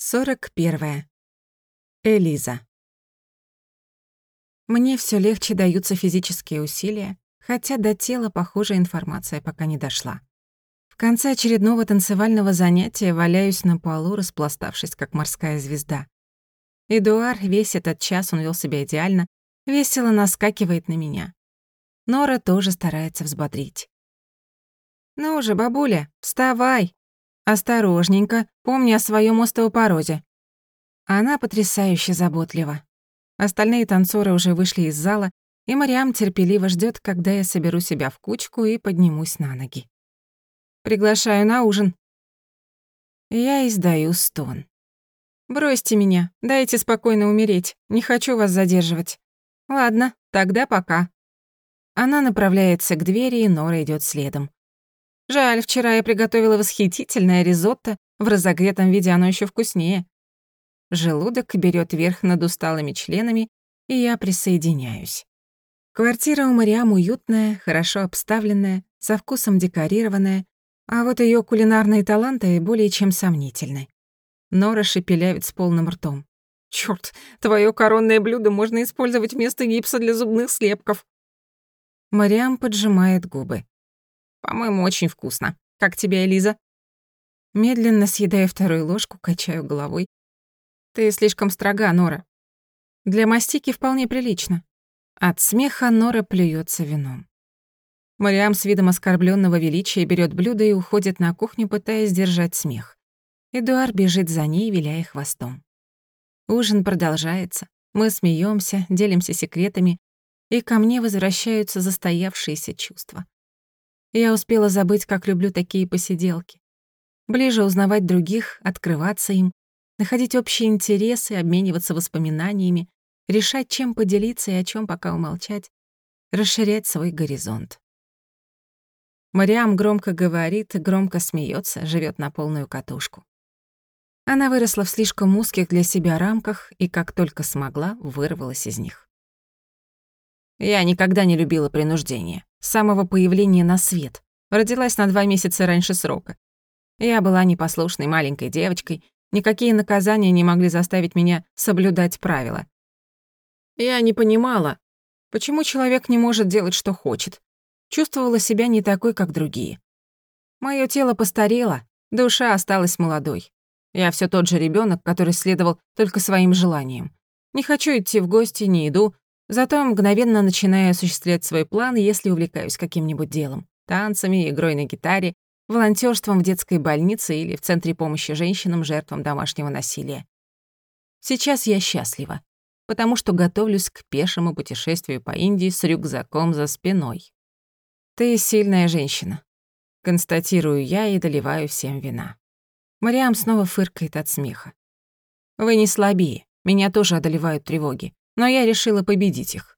41. Элиза. Мне все легче даются физические усилия, хотя до тела, похоже, информация пока не дошла. В конце очередного танцевального занятия валяюсь на полу, распластавшись, как морская звезда. Эдуар весь этот час он вел себя идеально, весело наскакивает на меня. Нора тоже старается взбодрить. «Ну же, бабуля, вставай!» Осторожненько, помни о своем остеопорозе. Она потрясающе заботлива. Остальные танцоры уже вышли из зала, и Мариам терпеливо ждет, когда я соберу себя в кучку и поднимусь на ноги. Приглашаю на ужин. Я издаю стон. Бросьте меня, дайте спокойно умереть, не хочу вас задерживать. Ладно, тогда пока. Она направляется к двери, и Нора идет следом. Жаль, вчера я приготовила восхитительное ризотто, в разогретом виде оно еще вкуснее. Желудок берет верх над усталыми членами, и я присоединяюсь. Квартира у Мариам уютная, хорошо обставленная, со вкусом декорированная, а вот ее кулинарные таланты более чем сомнительны. Нора шепелявит с полным ртом. Черт, твое коронное блюдо можно использовать вместо гипса для зубных слепков. Мариам поджимает губы. По-моему, очень вкусно. Как тебе, Элиза? Медленно съедая вторую ложку, качаю головой. Ты слишком строга, Нора. Для мастики вполне прилично. От смеха Нора плюется вином. Мариам с видом оскорбленного величия берет блюдо и уходит на кухню, пытаясь сдержать смех. Эдуард бежит за ней, виляя хвостом. Ужин продолжается. Мы смеемся, делимся секретами, и ко мне возвращаются застоявшиеся чувства. Я успела забыть, как люблю такие посиделки. Ближе узнавать других, открываться им, находить общие интересы, обмениваться воспоминаниями, решать, чем поделиться и о чем пока умолчать, расширять свой горизонт. Мариам громко говорит, громко смеется, живет на полную катушку. Она выросла в слишком узких для себя рамках и, как только смогла, вырвалась из них. Я никогда не любила принуждение. С самого появления на свет. Родилась на два месяца раньше срока. Я была непослушной маленькой девочкой, никакие наказания не могли заставить меня соблюдать правила. Я не понимала, почему человек не может делать, что хочет. Чувствовала себя не такой, как другие. Моё тело постарело, душа осталась молодой. Я всё тот же ребёнок, который следовал только своим желаниям. Не хочу идти в гости, не иду, Зато мгновенно начинаю осуществлять свой план, если увлекаюсь каким-нибудь делом. Танцами, игрой на гитаре, волонтёрством в детской больнице или в центре помощи женщинам, жертвам домашнего насилия. Сейчас я счастлива, потому что готовлюсь к пешему путешествию по Индии с рюкзаком за спиной. Ты сильная женщина. Констатирую я и доливаю всем вина. Мариам снова фыркает от смеха. Вы не слабее, меня тоже одолевают тревоги но я решила победить их.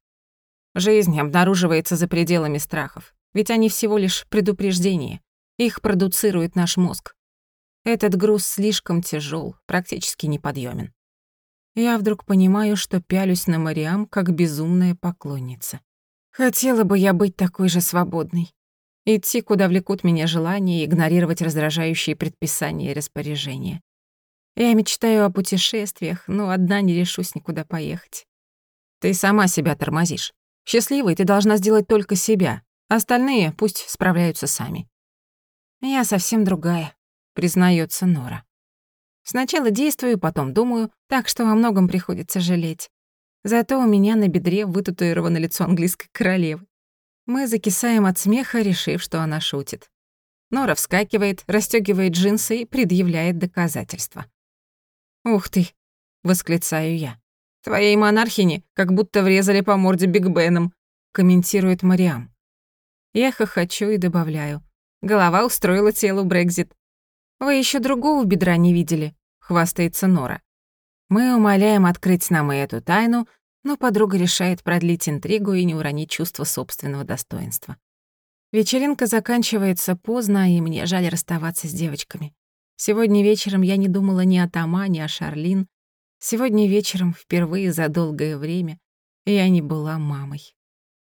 Жизнь обнаруживается за пределами страхов, ведь они всего лишь предупреждение. Их продуцирует наш мозг. Этот груз слишком тяжел, практически неподъемен. Я вдруг понимаю, что пялюсь на Мариам как безумная поклонница. Хотела бы я быть такой же свободной. Идти, куда влекут меня желания, и игнорировать раздражающие предписания и распоряжения. Я мечтаю о путешествиях, но одна не решусь никуда поехать. Ты сама себя тормозишь. Счастливой ты должна сделать только себя. Остальные пусть справляются сами. Я совсем другая, признается Нора. Сначала действую, потом думаю, так что во многом приходится жалеть. Зато у меня на бедре вытатуировано лицо английской королевы. Мы закисаем от смеха, решив, что она шутит. Нора вскакивает, расстёгивает джинсы и предъявляет доказательства. «Ух ты!» — восклицаю я. Твоей монархине как будто врезали по морде Биг Беном», — комментирует Мариам. Я хохочу и добавляю. Голова устроила телу Брекзит. «Вы еще другого бедра не видели», — хвастается Нора. Мы умоляем открыть нам и эту тайну, но подруга решает продлить интригу и не уронить чувство собственного достоинства. Вечеринка заканчивается поздно, и мне жаль расставаться с девочками. Сегодня вечером я не думала ни о Тома, ни о Шарлин, Сегодня вечером, впервые за долгое время, я не была мамой.